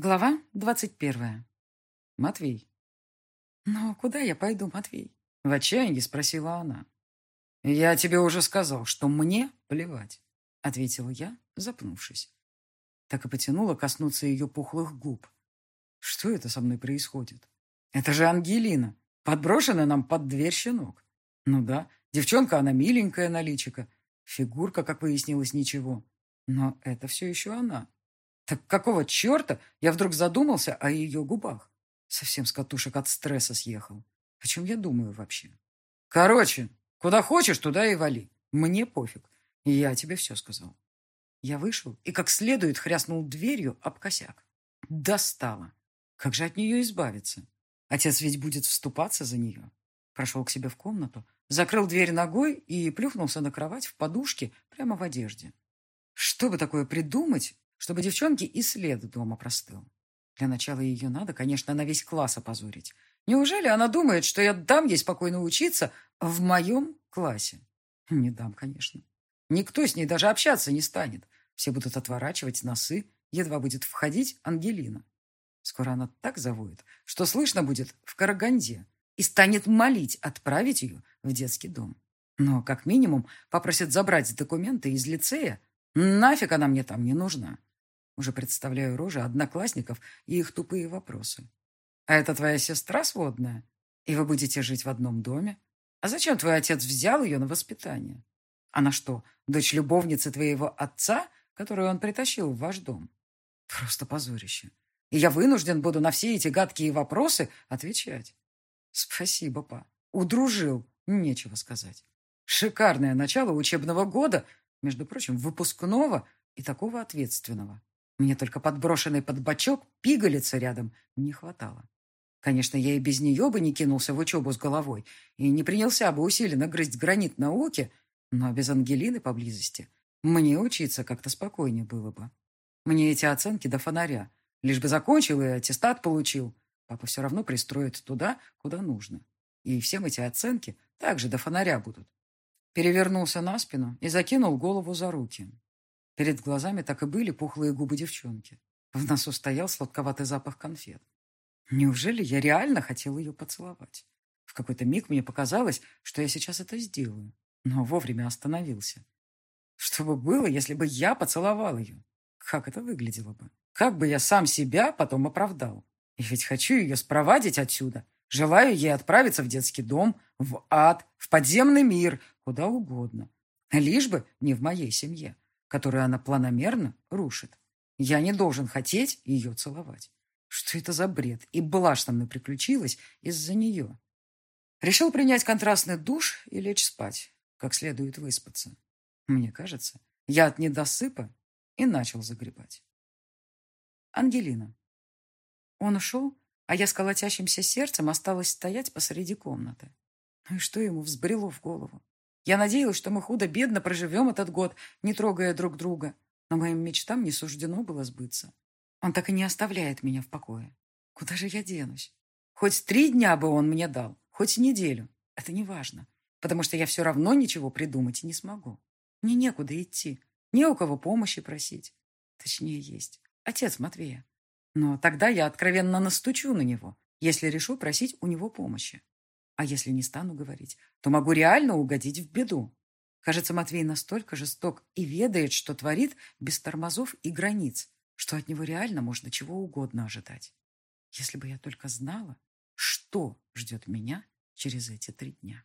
Глава двадцать первая. Матвей. «Но куда я пойду, Матвей?» В отчаянии спросила она. «Я тебе уже сказал, что мне плевать», — ответила я, запнувшись. Так и потянула коснуться ее пухлых губ. Что это со мной происходит? Это же Ангелина, подброшенная нам под дверь щенок. Ну да, девчонка она миленькая на личико, фигурка, как выяснилось, ничего. Но это все еще она. Так какого черта я вдруг задумался о ее губах? Совсем с катушек от стресса съехал. О чем я думаю вообще? Короче, куда хочешь, туда и вали. Мне пофиг. Я тебе все сказал. Я вышел и как следует хряснул дверью об косяк. Достала. Как же от нее избавиться? Отец ведь будет вступаться за нее. Прошел к себе в комнату, закрыл дверь ногой и плюхнулся на кровать в подушке прямо в одежде. Что бы такое придумать, чтобы девчонке и след дома простыл. Для начала ее надо, конечно, на весь класс опозорить. Неужели она думает, что я дам ей спокойно учиться в моем классе? Не дам, конечно. Никто с ней даже общаться не станет. Все будут отворачивать носы, едва будет входить Ангелина. Скоро она так завоет, что слышно будет в Караганде и станет молить отправить ее в детский дом. Но, как минимум, попросит забрать документы из лицея. Нафиг она мне там не нужна. Уже представляю рожи одноклассников и их тупые вопросы. «А это твоя сестра сводная? И вы будете жить в одном доме? А зачем твой отец взял ее на воспитание? Она что, дочь любовницы твоего отца, которую он притащил в ваш дом? Просто позорище. И я вынужден буду на все эти гадкие вопросы отвечать. Спасибо, па. Удружил. Нечего сказать. Шикарное начало учебного года, между прочим, выпускного и такого ответственного. Мне только подброшенный под бочок пигалица рядом не хватало. Конечно, я и без нее бы не кинулся в учебу с головой и не принялся бы усиленно грызть гранит науки, но без Ангелины поблизости мне учиться как-то спокойнее было бы. Мне эти оценки до фонаря. Лишь бы закончил и аттестат получил. Папа все равно пристроит туда, куда нужно. И всем эти оценки также до фонаря будут. Перевернулся на спину и закинул голову за руки. Перед глазами так и были пухлые губы девчонки. В носу стоял сладковатый запах конфет. Неужели я реально хотел ее поцеловать? В какой-то миг мне показалось, что я сейчас это сделаю, но вовремя остановился. Что бы было, если бы я поцеловал ее? Как это выглядело бы? Как бы я сам себя потом оправдал? И ведь хочу ее спровадить отсюда. Желаю ей отправиться в детский дом, в ад, в подземный мир, куда угодно. Лишь бы не в моей семье которую она планомерно рушит. Я не должен хотеть ее целовать. Что это за бред? И блажь со мной приключилась из-за нее. Решил принять контрастный душ и лечь спать, как следует выспаться. Мне кажется, я от недосыпа и начал загребать. Ангелина. Он ушел, а я с колотящимся сердцем осталась стоять посреди комнаты. Ну и что ему взбрело в голову? Я надеялась, что мы худо-бедно проживем этот год, не трогая друг друга. Но моим мечтам не суждено было сбыться. Он так и не оставляет меня в покое. Куда же я денусь? Хоть три дня бы он мне дал, хоть неделю. Это не важно, потому что я все равно ничего придумать не смогу. Мне некуда идти, не у кого помощи просить. Точнее, есть. Отец Матвея. Но тогда я откровенно настучу на него, если решу просить у него помощи. А если не стану говорить, то могу реально угодить в беду. Кажется, Матвей настолько жесток и ведает, что творит без тормозов и границ, что от него реально можно чего угодно ожидать. Если бы я только знала, что ждет меня через эти три дня.